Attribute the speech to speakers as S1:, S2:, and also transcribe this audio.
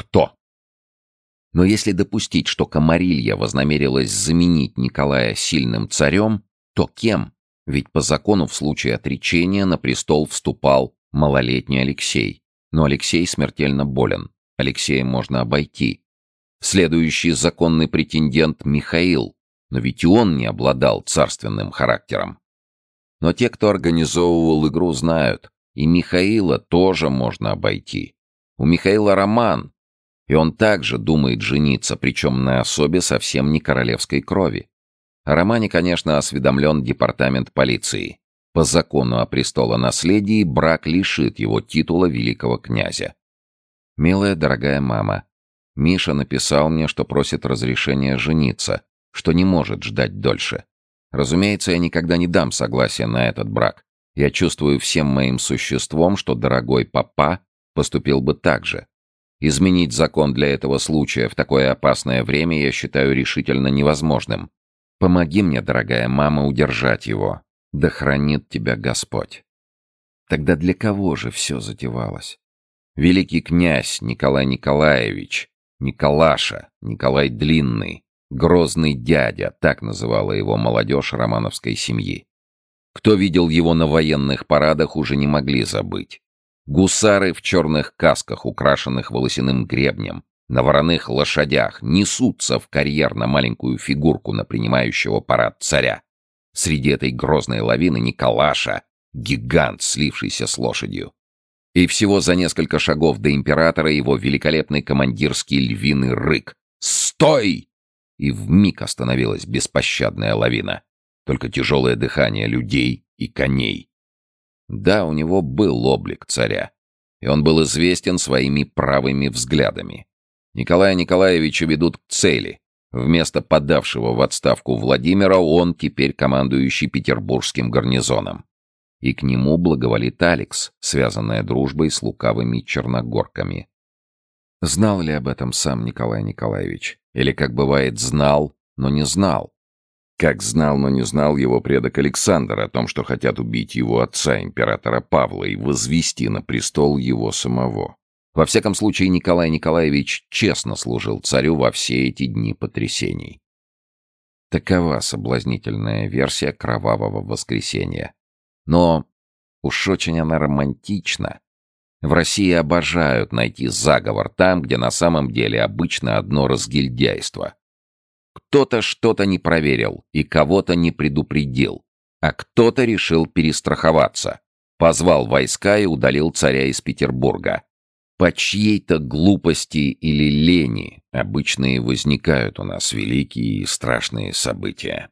S1: кто. Но если допустить, что Камарилья вознамерилась заменить Николая сильным царем, то кем? Ведь по закону в случае отречения на престол вступал малолетний Алексей. Но Алексей смертельно болен. Алексея можно обойти. Следующий законный претендент Михаил. Но ведь и он не обладал царственным характером. Но те, кто организовывал игру, знают, и Михаила тоже можно обойти. У Михаила роман, и он также думает жениться, причем на особе совсем не королевской крови. О романе, конечно, осведомлен департамент полиции. По закону о престолонаследии брак лишит его титула великого князя. «Милая, дорогая мама, Миша написал мне, что просит разрешения жениться, что не может ждать дольше. Разумеется, я никогда не дам согласия на этот брак. Я чувствую всем моим существом, что дорогой папа поступил бы так же. Изменить закон для этого случая в такое опасное время я считаю решительно невозможным. Помоги мне, дорогая мама, удержать его. Да хранит тебя Господь. Тогда для кого же все затевалось? Великий князь Николай Николаевич, Николаша, Николай Длинный, Грозный дядя, так называла его молодежь романовской семьи. Кто видел его на военных парадах, уже не могли забыть. Гусары в черных касках, украшенных волосяным гребнем, на вороных лошадях, несутся в карьер на маленькую фигурку на принимающего парад царя. Среди этой грозной лавины Николаша — гигант, слившийся с лошадью. И всего за несколько шагов до императора его великолепный командирский львиный рык. «Стой!» и вмиг остановилась беспощадная лавина. Только тяжелое дыхание людей и коней. Да, у него был облик царя, и он был известен своими правыми взглядами. Николая Николаевича ведут к цели. Вместо подавшего в отставку Владимира он теперь командующий петербургским гарнизоном. И к нему благоволит Алекс, связанная дружбой с лукавыми черногорками. Знал ли об этом сам Николай Николаевич? Или, как бывает, знал, но не знал? Как знал, но не знал его предок Александр о том, что хотят убить его отца, императора Павла, и возвести на престол его самого. Во всяком случае, Николай Николаевич честно служил царю во все эти дни потрясений. Такова соблазнительная версия кровавого воскресенья. Но уж очень она романтична в России обожают найти заговор там, где на самом деле обычно одно разгильдяйство. Кто-то что-то не проверил и кого-то не предупредил, а кто-то решил перестраховаться. Позвал войска и удалил царя из Петербурга. По чьей-то глупости или лени обычно и возникают у нас великие и страшные события.